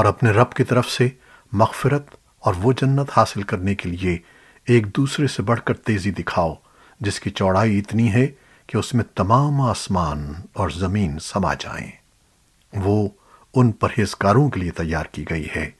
اور اپنے رب کی طرف سے مغفرت اور وہ جنت حاصل کرنے کے لیے ایک دوسرے سے بڑھ کر تیزی دکھاؤ، جس کی چوڑائی اتنی ہے کہ اس میں تمام آسمان اور زمین سما جائیں۔ وہ ان پرہیزگاروں کے لیے تیار کی گئی ہے۔